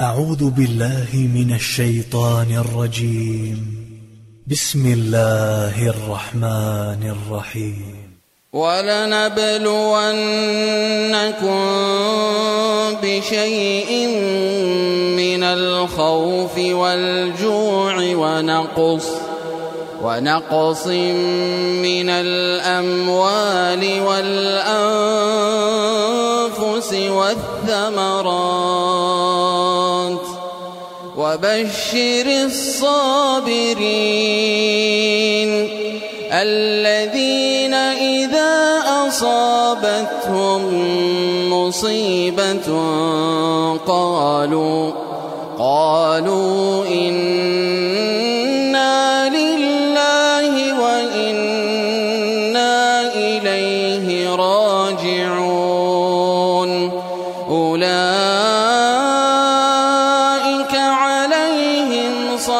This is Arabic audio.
أعوذ بالله من الشيطان الرجيم. بسم الله الرحمن الرحيم. ولنبلونكم بشيء من الخوف والجوع ونقص ونقص من الأموال والأنفس والثمرات. وبشر الصابرين الذين إذا أصابتهم مصيبة قالوا قالوا إنا لله وإنا إليه راجعون